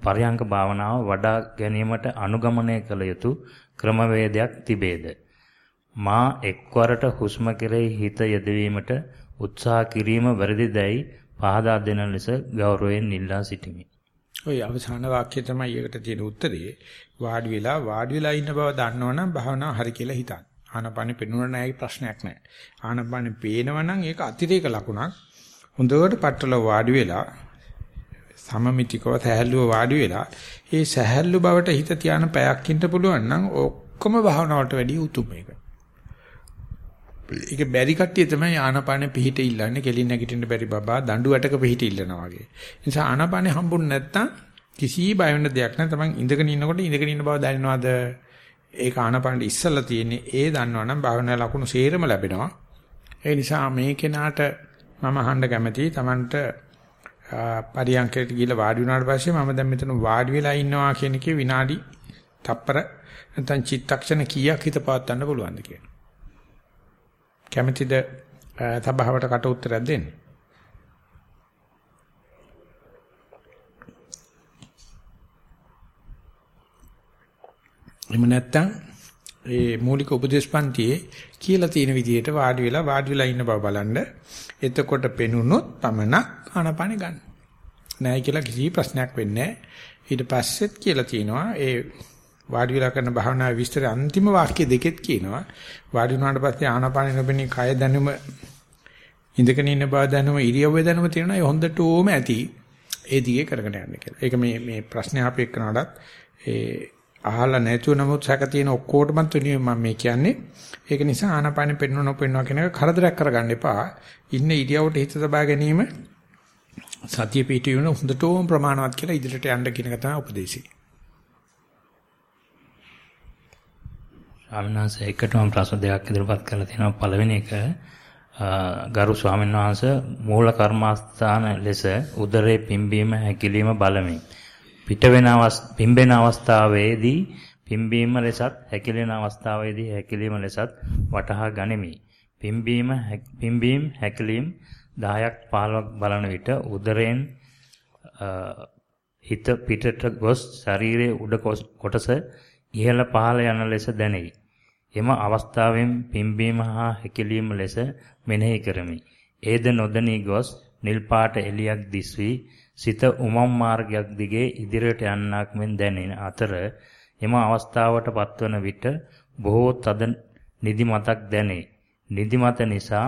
පර්යංක භාවනාව වඩා ගැනීමට අනුගමනය කළ යුතු ක්‍රමවේදයක් තිබේද? මා එක්වරට හුස්ම කෙරෙහි හිත යෙදවීමට උත්සාහ කිරීම වැරදිදැයි පහදා දෙන ලෙස ගෞරවයෙන් ඉල්ලා සිටිමි. ඔය අවසාන වාක්‍යය තමයි ඒකට තියෙන උත්තරේ. වාඩි වෙලා වාඩි වෙලා ඉන්න බව දන්නවනම් භාවනා හරි කියලා හිතන්න. ආනපනෙ පෙනුන නැහැ ප්‍රශ්නයක් නැහැ. ආනපනෙ පේනවනම් ඒක අතිරේක ලකුණක්. හොඳට පట్టල වාඩි වෙලා සමමිතිකව සැහැල්ලුව වාඩි වෙලා ඒ සැහැල්ලු බවට හිත තියාන පැයක් ඉන්න පුළුවන් නම් ඔක්කොම භාවනාවට වැඩිය උතුම් ඒක. ඒක බැරි කට්ටිය තමයි ආනපානෙ පිහිට ඉල්ලන්නේ කෙලින් නැගිටින්න බැරි බබා දඬු වැටක පිහිට ඉල්ලනවා වගේ. ඒ නිසා ආනපානෙ හම්බුනේ නැත්තම් කිසි බය වෙන්න දෙයක් නැහැ. තමන් ඉඳගෙන ඉන්නකොට ඉඳගෙන ඉන්න බව දැනනවාද? ඒක ආනපානෙ ඉස්සල්ලා තියෙන්නේ ඒ දන්නවනම් භාවනා ලකුණු සේරම ලැබෙනවා. ඒ නිසා මේ කෙනාට මම අහන්න කැමතියි තමන්ට පරියන්කයට ගිහලා වාඩි වුණාට පස්සේ මම දැන් මෙතන වාඩි වෙලා ඉන්නවා කියන එකේ විනාඩි තප්පර නැත්නම් චිත්තක්ෂණ කීයක් හිත පවත්වන්න පුළුවන්ද කියලා. කැමැතිද සභාවට කට උත්තරයක් දෙන්න? එහෙම නැත්නම් ඒ මූලික උපදේශ පන්තියේ කියලා තියෙන විදිහට වාඩි වෙලා වාඩි වෙලා ඉන්න බව බලන්න. එතකොට පෙනුනොත් පමණක් ආනපන ගන්න. නැහැ කියලා කිසි ප්‍රශ්නයක් වෙන්නේ ඊට පස්සෙත් කියලා තියෙනවා ඒ වාඩි වෙලා කරන භාවනාවේ විස්තර අන්තිම වාක්‍ය දෙකෙත් කියනවා වාඩි වුණාට පස්සේ ආනාපාන නොබෙනී කය දැනුම ඉඳගෙන ඉන්න බව දැනුම ඉරියව්ව දැනුම තියෙනවා ඒ හොඳට ඕම ඇති ඒ දිගේ කරගෙන යන්න කියලා. ඒක මේ මේ ප්‍රශ්නේ අපේ කරනකොටත් ඒ අහලා නැතුව නමුත් සැක තියෙන ඔක්කොටම තුනිය මම මේ කියන්නේ. ඒක නිසා ආනාපානෙ පෙන්වන නොපෙන්වන කෙනෙක් කරදරයක් කරගන්න එපා. ඉන්න ඉරියව්වට හිත තබා ගැනීම සතිය පිටියුන හොඳටම ප්‍රමාණවත් කියලා ඉදිරියට යන්න කියන එක තමයි උපදේශය. ස්වාමීන් වහන්සේ එකටම ප්‍රශ්න දෙකක් ඉදිරිපත් කරලා තියෙනවා. පළවෙනි එක ගරු ස්වාමීන් වහන්සේ මූල කර්මාස්ථාන ලෙස උදරේ පිම්බීම හැකිලිම බලමින් පිට වෙන පිම්බෙන අවස්ථාවේදී පිම්බීම ලෙසත් හැකිලෙන අවස්ථාවේදී හැකිලිම ලෙසත් වටහා ගනිමි. පිම්බීම පිම්බීම හැකිලිම 10ක් 15ක් බලන විට උදරයෙන් හිත පිටට ගොස් ශරීරයේ උඩ කොටස ඉහළ පහළ යන ලෙස දැනේ. එම අවස්ථාවෙන් පිම්බීම හා හැකිලීම ලෙස මෙනෙහි කරමි. ඒද නොදැනී ගොස් නිල් පාට එළියක් දිස්වි සිත උමම් මාර්ගයක් දිගේ ඉදිරියට යන්නක් මෙන් දැනෙන අතර එම අවස්ථාවට පත්වන විට බොහෝ තද නිදිමතක් දැනේ. නිදිමත නිසා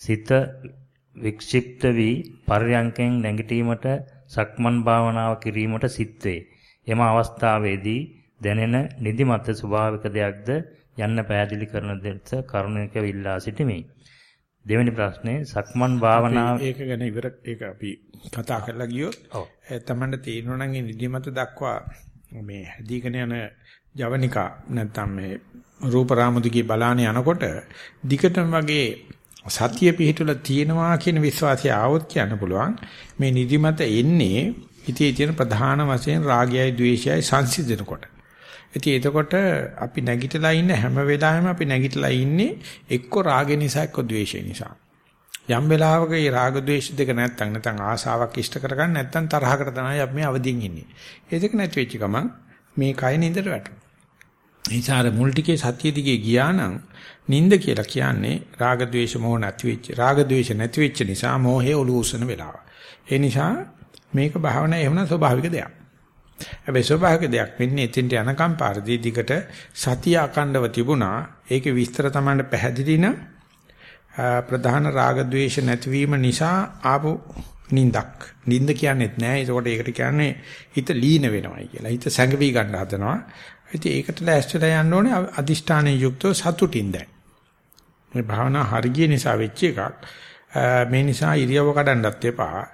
සිත වික්ෂිප්ත වී පර්යංකෙන් නැගිටීමට සක්මන් භාවනාව කිරීමට සිත් එම අවස්ථාවේදී දැනෙන නිදිමත ස්වභාවික දෙයක්ද යන්න පැහැදිලි කරන දෙස කරුණික විල්ලා සිටිමි. දෙවෙනි ප්‍රශ්නේ සක්මන් භාවනාව ඒක ගැන ඉවර ඒක අපි කතා කරලා ගියොත් තමන්ට තේරෙනවා නම් මේ නිදිමත දක්වා මේ හැදීගෙන යන ජවනිකා නැත්තම් මේ රූප රාමුදිගේ බලාන යනකොට දිගටම වගේ සතිය පිහිටුලා තියෙනවා කියන විශ්වාසය ආවොත් කියන්න පුළුවන් මේ නිදිමත එන්නේ ඉතී තියෙන ප්‍රධාන වශයෙන් රාගයයි ద్వේෂයයි සංසිඳනකොට. ඉතින් එතකොට අපි නැගිටලා ඉන්න හැම වෙලාවෙම අපි නැගිටලා ඉන්නේ එක්ක රාගය නිසා එක්ක ද්වේෂය නිසා. යම් වෙලාවක මේ රාග ද්වේෂ දෙක නැත්තම් නැත්තම් ආසාවක් ඉෂ්ට කරගන්න නැත්තම් තරහකට තමයි අපි මේ අවදින් ඉන්නේ. ඒ දෙක නැති වෙච්ච ගමන් මේ කය නින්දට වැටෙනවා. ඒසාර මුල් ටිකේ සතිය දිගේ ගියා නම් නින්ද කියලා කියන්නේ රාග ද්වේෂ මොහ නැති වෙච්ච රාග ද්වේෂ නැති වෙච්ච නිසා මොහේ ඔලුව උසන වෙලාව. ඒ නිසා මේක භාවනා එහෙමනම් ස්වභාවික දෙයක්. හැබැයි ස්වභාවික දෙයක් වෙන්නේ එතෙන්ට යනකම් පාරදී දිගට සතිය අකණ්ඩව තිබුණා. ඒකේ විස්තර තමයි පැහැදිලි නම් ප්‍රධාන රාග ద్వේෂ නැතිවීම නිසා ආපු නින්දක්. නින්ද කියන්නේත් නෑ. ඒකට ඒකට කියන්නේ හිත ලීන වෙනවයි කියලා. හිත සැඟවි ගන්න හදනවා. ඉතින් ඒකට ලෑස්තිලා යන්න ඕනේ අදිෂ්ඨානයේ යුක්තව සතුටින් දැන්. මේ භාවනා හරිය නිසා වෙච්ච එකක්. මේ නිසා ඉරියව කඩන්නත් එපා.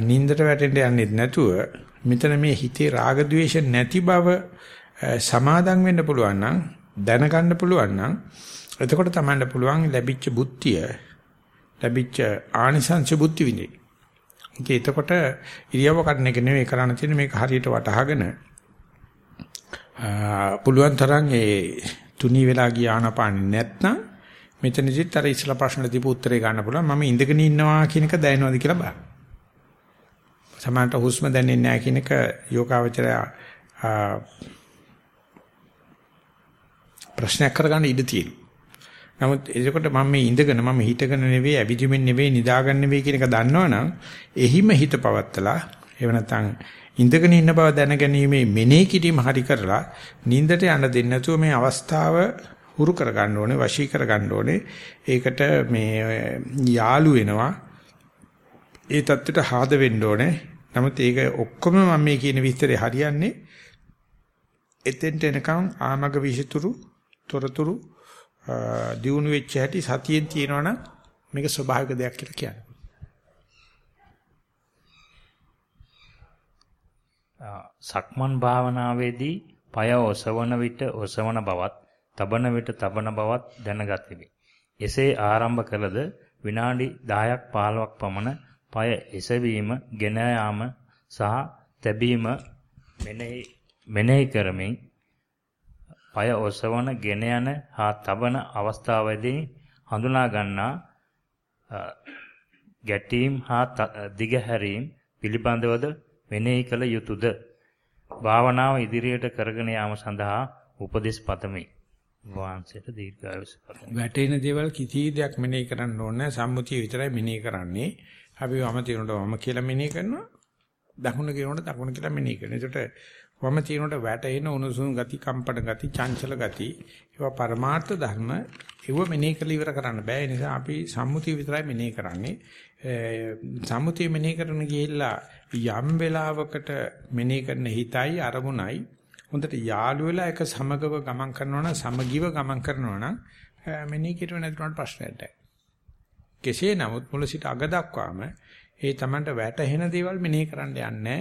නින්දට වැටෙන්න යන්නෙත් නැතුව මෙතන මේ හිතේ රාග ద్వේෂ නැති බව සමාදම් වෙන්න පුළුවන් නම් දැනගන්න පුළුවන් නම් එතකොට තමයි පුළුවන් ලැබිච්ච බුද්ධිය ලැබිච්ච ආනිසංශ බුද්ධි විඳින්න. ඒක එතකොට ඉරියව කඩන එක නෙවෙයි කරන්න තියෙන්නේ මේක හරියට වටහාගෙන පුළුවන් තරම් ඒ තුනී වෙලා ගිය ආනපාන නැත්නම් මෙතනදිත් අර ඉස්සලා ප්‍රශ්න දීපු උත්තරේ ගන්න පුළුවන් මම ඉඳගෙන ඉන්නවා කියන එක දැනනවද කියලා බලන්න. සමහරට හුස්ම දැනෙන්නේ නැහැ කියන එක යෝගාවචරය ප්‍රශ්නයක් කරගන්න ඉඩ තියෙනවා. නමුත් එතකොට මම මේ ඉඳගෙන මම හිටගෙන නෙවෙයි ඇවිදිමින් නෙවෙයි නිදාගන්න නෙවෙයි කියන එක දන්නවනම් එහිම හිත පවත්තලා එහෙම නැත්නම් ඉඳගෙන ඉන්න බව දැනගැනීමේ මෙනෙහි කිරීම හරි කරලා නිින්දට යන්න දෙන්නේ නැතුව මේ අවස්ථාව හුරු කරගන්න ඕනේ වශී කරගන්න ඕනේ. ඒකට මේ යාලු වෙනවා. ඒ தත්ත්වයට හාද වෙන්න ඕනේ. නමුත් ඒක ඔක්කොම මම මේ කියන විස්තරේ හරියන්නේ එතෙන්ට එනකම් ආමග විසිතුරු තොරතුරු දියුණු වෙච්ච හැටි සතියෙන් තියෙනවනම් මේක ස්වභාවික දෙයක් කියලා කියන්නේ සක්මන් භාවනාවේදී পায় ඔසවන විට ඔසවන බවත්, තබන විට තබන බවත් දැනගතිමි. එසේ ආරම්භ කළද විනාඩි 10ක් 15ක් පමණ পাය එසවීම, ගෙන යාම සහ තැබීම මෙනෙහි මෙනෙහි කරමින් පය ඔසවන, ගෙන යන හා තබන අවස්ථාවේදී හඳුනා ගන්නා ගැටීම් හා දිගහැරීම් පිළිබඳවද මෙනෙහි කළ යුතුයද? භාවනාව ඉදිරියට කරගෙන යාම සඳහා උපදෙස් පතමි. වහන්සේට දීර්ඝායුෂ පතමි. වැටෙන දේවල් කිසි දෙයක් මෙනෙහි කරන්න ඕනේ නැහැ. සම්මුතිය විතරයි මෙනෙහි කරන්නේ. අපි වම තියනකොට වම කියලා මෙනෙහි කරනවා. දකුණ කියනකොට දකුණ කියලා මෙනෙහි කරනවා. ඒකට වම තියනකොට වැටෙන උණුසුම් ගති, කම්පන ගති, චංචල ගති ඒවා පරමාර්ථ ධර්ම ඒව මෙනෙහි කරලා ඉවර කරන්න බෑ. ඒ නිසා අපි සම්මුතිය විතරයි මෙනෙහි කරන්නේ. සම්මුතිය මෙනෙහි කරන ගිහිල්ලා යම් වෙලාවකට මෙනෙහි කරන හිතයි අරමුණයි හොඳට යාළු වෙලා එක සමගව ගමන් කරනවා නම් සමගිව ගමන් කරනවා නම් මෙනෙහි කිරුව නැතුනට ප්‍රශ්නයක් නැහැ. කෙසේ නමුත් මුල සිට අග දක්වාම ඒ Tamanට වැටහෙන දේවල් මෙනෙහි කරන්න යන්නේ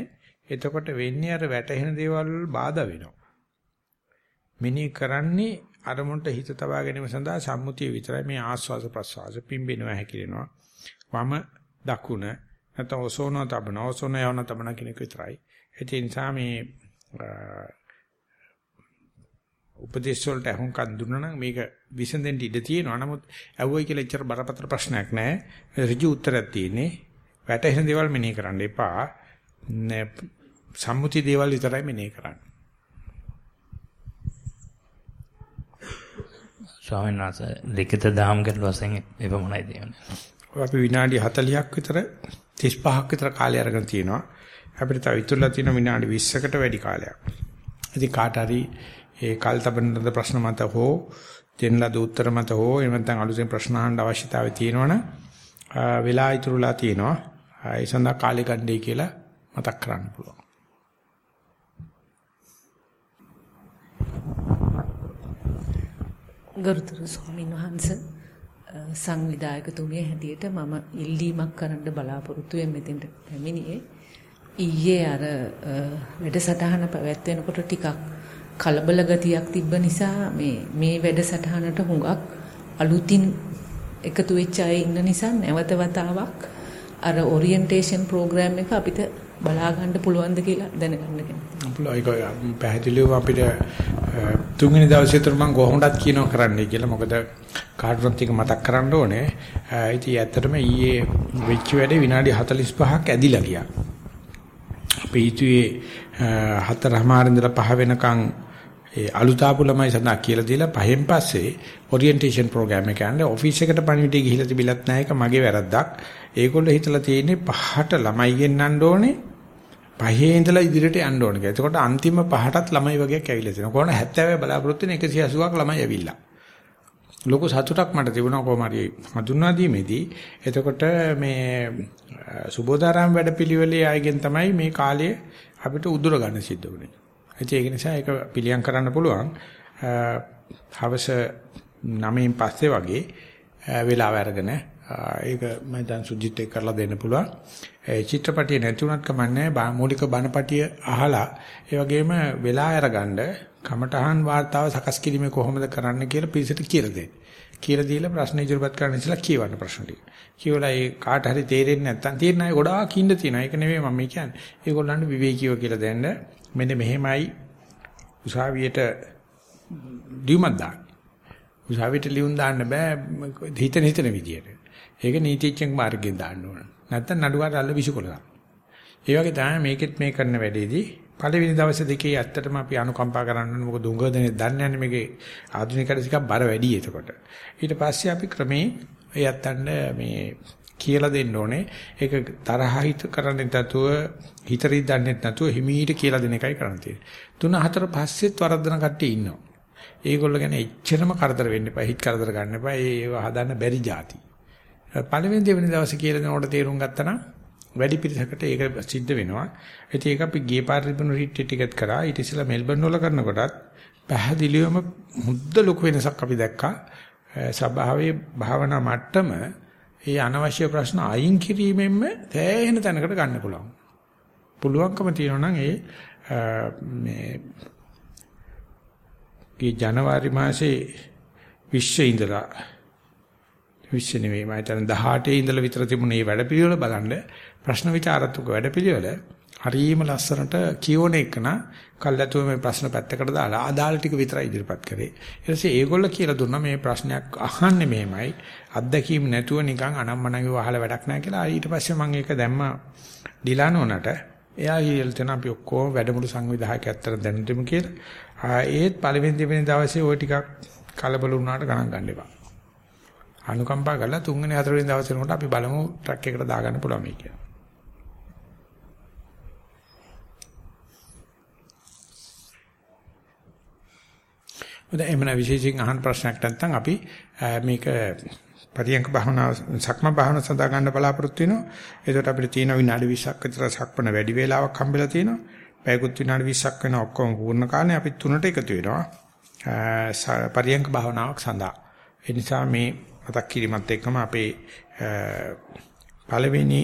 එතකොට වෙන්නේ අර වැටහෙන දේවල් වල බාධා වෙනවා. මෙනෙහි කරන්නේ අරමුණට හිත තබා ගැනීම සඳහා සම්මුතිය විතරයි මේ ආස්වාස ප්‍රසවාස පිම්බෙනවා හැකිලෙනවා. වම දකුණ නැත්නම් ඔසෝන තබන ඔසෝන යවන තබන කෙනෙක් විතරයි. ඒ නිසා මේ උපදේශ වලට අහුම්කම් දුන්නා නම් මේක විසඳෙන්න ඉඩ තියෙනවා. නමුත් ඇව්වයි කියලා එච්චර බරපතල ප්‍රශ්නයක් නෑ. ඍජු උත්තරයක් තියෙන්නේ. වැටහෙන දේවල් මෙනෙහි කරන්න එපා. සම්මුති දේවල් විතරයි මෙනෙහි කරන්න. ස්වාමීන් වහන්සේ ලිඛිත දහම් ගැටළු වශයෙන් එපමණයි දෙන්නේ. අපි විනාඩි 40ක් විතර 35ක් විතර කාලය අරගෙන තියෙනවා. අපිට තව ඉතුරුලා තියෙන විනාඩි 20කට වැඩි කාලයක්. ඉතින් කාට හරි ඒ කල්තබනද ප්‍රශ්න මත හෝ දෙන්න ලද උත්තර මත හෝ එහෙම නැත්නම් අලුතෙන් ප්‍රශ්න අහන්න අවශ්‍යතාවය තියෙනවනම් වෙලා ඉතුරුලා තියෙනවා. ඒ සඳහා කාලය ගන්නයි කියලා මතක් කරන්න පුළුවන්. ගරුතර ස්වාමීන් වහන්සේ සංවිධායකතුමිය හැටියට මම ඉල්ලීමක් කරන්න බලාපොරොත්තු වෙන්නේ මෙතෙන්ට පැමිණියේ ඊයේ අර වැඩසටහන පැවැත්වෙනකොට ටිකක් කලබල ගතියක් තිබ්බ නිසා මේ මේ වැඩසටහනට හුඟක් අලුතින් එකතු වෙච්ච අය ඉන්න නිසා නැවත වතාවක් අර ඔරියන්ටේෂන් ප්‍රෝග්‍රෑම් එක අපිට බලා ගන්න පුළුවන්ද කියලා දැනගන්න කැමතියි. පුළුවන් ඒක පැහැදිලිව අපිට තුන්වෙනි දවසේ තුර මම කොහොමදත් කියනවා කරන්නයි කියලා. මොකද කාටුනත් ටික මතක් කරන්න ඕනේ. ඉතින් ඇත්තටම ඊයේ වෙච්ච වැඩේ විනාඩි 45ක් ඇදිලා ගියා. අපි ඊතුයේ හතරමාරින් ඉඳලා පහ වෙනකන් ඒ අලුතාපු ළමයි සඳහා කියලා දීලා පහෙන් පස්සේ ඔරියන්ටේෂන් ප්‍රෝග්‍රෑම් එක යන්නේ ඔෆිස් එකට පණිවිඩය ගිහිලා තිබිලත් නැහැ ඒක මගේ වැරද්දක්. ඒගොල්ලෝ හිතලා තියෙන්නේ පහට ළමයි ගෙන්නන්න ඕනේ. පහේ ඉඳලා ඉදිරියට යන්න ඕනේ කියලා. එතකොට අන්තිම පහටත් ළමයි වගේක් ඇවිල්ලා තියෙනවා. කොහොම 70 බලාපොරොත්තු වෙන 180ක් ළමයි ඇවිල්ලා. ලොකු සතුටක් මට තිබුණා කොහොම හරි හඳුන්වා දීමේදී. එතකොට මේ සුබෝධාරාම වැඩපිළිවෙලේ ආයගෙන් තමයි මේ කාලයේ අපිට උදුර ගන්න සිද්ධ වුනේ. ඒක නිසා ඒක පිළියම් කරන්න පුළුවන්. හවස 9න් පස්සේ වගේ වෙලාව අරගෙන ඒක මම දැන් සුජිත් එක්ක කරලා දෙන්න පුළුවන්. ඒ චිත්‍රපටිය නැති වුණත් කමන්නේ මූලික බණපටිය අහලා ඒ වගේම වෙලා අරගන්න කමටහන් වාර්තාව සකස් කිරීමේ කොහොමද කරන්න කියලා පිළිසෙට කියලා දෙන්න. කියලා දීලා ප්‍රශ්න ඉදිරිපත් කරන්න ඉස්සලා කියවන්න ප්‍රශ්න ටික. කියවලා ඒ කාට හරි තේරෙන්නේ නැත්නම් තේරෙන අය ගොඩාක් ඉන්න තියෙනවා. ඒක නෙමෙයි මම කියන්නේ. ඒගොල්ලන්ට විවේකීව කියලා දෙන්න. මෙන්න මෙහෙමයි උසාවියට ලියුමක් දාන්න. උසාවියට ලියුම් දාන්න බෑ හිතන හිතන විදියට. ඒක නීතිඥෙක් මාර්ගයෙන් දාන්න ඕන. නැත්තම් නඩුවට අල්ල විසිකොලනවා. ඒ වගේ තමයි මේකෙත් මේ කරන වැඩේදී පළවෙනි දවස් දෙකේ ඇත්තටම අපි අනුකම්පා කරන්න ඕනේ මොකද උඟ දෙනේ දන්නේ නැහැ මේකේ ආධුනිකයට ටිකක් බර වැඩි එතකොට. ඊට පස්සේ අපි ක්‍රමේ ඒ ඇත්තන්ට මේ කියලා දෙන්න ඕනේ. ඒක තරහ හිත කරන්නේ නැතුව හිත රිදන්නේ නැතුව හිමීට කියලා දෙන එකයි කරන්න තියෙන්නේ. තුන හතර පස්සෙත් වරද්දන කට්ටිය ඉන්නවා. ඒගොල්ලෝ ගැන එච්චරම කරදර වෙන්න එපා. හිත කරදර ගන්න එපා. ඒව හදන්න බැරි જાති. පළවෙනි දෙවෙනි දවසේ කියලා දෙනකොට තේරුම් ගත්තා නම් වැඩි පිරිසකට ඒක සිද්ධ වෙනවා. ඒත් ඒක අපි ගිය පාර තිබුණු රිට්ටි ටිකට් කරා. ඊට ඉස්සෙල්ලා මෙල්බන් වල කරනකොටත් පැහැදිලිවම මුද්ද ලොකු වෙනසක් අපි දැක්කා. සබාවේ භාවනා මට්ටම ඒ අනවශ්‍ය ප්‍රශ්න අයින් කිරීමෙන්ම තෑහෙන තැනකට ගන්න පුළුවන්. පුළුවන්කම තියෙනවා නම් ඒ මේ ගිය ජනවාරි මාසේ 20 ඉඳලා 20 නෙවෙයි මම හිතන්නේ 18 ඉඳලා විතර තිබුණ මේ වැඩපිළිවෙල බලන්න ප්‍රශ්න විචාරත්මක වැඩපිළිවෙල හරිම ලස්සනට කියෝන එකන කල්ලාතුව මේ ප්‍රශ්න පැත්තකට දාලා අදාළ ටික විතරයි ඉදිරිපත් කරේ. ඊට පස්සේ ඒගොල්ලෝ කියලා දුන්නා මේ ප්‍රශ්නයක් අහන්නේ මෙහෙමයි. අත්දැකීම් නැතුව නිකන් අනම්මනගේ වහලා වැඩක් නැහැ කියලා. ඊට පස්සේ මම ඒක දැම්මා ඩිලානෝනට. එයා කියලා තන අපි ඔක්කොම වැඩමුළු සංවිධායක ඇත්තට දැනුම් කියලා. ඒත් පළවෙනි දෙවෙනි දවසේ ওই ටිකක් කලබල වුණාට ගණන් ගන්න එපා. අනුකම්පා කරලා තුන්වෙනි හතරවෙනි දවසේ කොට අපි බලමු ට්‍රක් එකකට දාගන්න පුළුවන් මේක කියලා. මොකද එමන විශේෂයෙන් අහන ප්‍රශ්නයක් නැත්නම් අපි මේක පරියංක භාවනාව සක්ම භාවනාව සඳහා ගන්න බලාපොරොත්තු වෙනවා. ඒකට අපිට තියෙන විනාඩි 20ක් විතර සක්මන වැඩි වේලාවක් හම්බෙලා තියෙනවා. පැයකුත් විනාඩි 20ක් වෙන ඔක්කොම පූර්ණ කාලේ අපි තුනට එකතු වෙනවා. පරියංක භාවනාවක් සඳහා. ඒ නිසා මේ මතක් කිරීමත් එක්කම අපේ පළවෙනි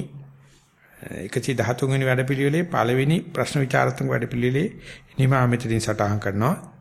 113 වෙනි වැඩපිළිවෙලේ පළවෙනි ප්‍රශ්න විචාරාත්මක වැඩපිළිවෙලේ නිමා මෙතනින් සටහන් කරනවා.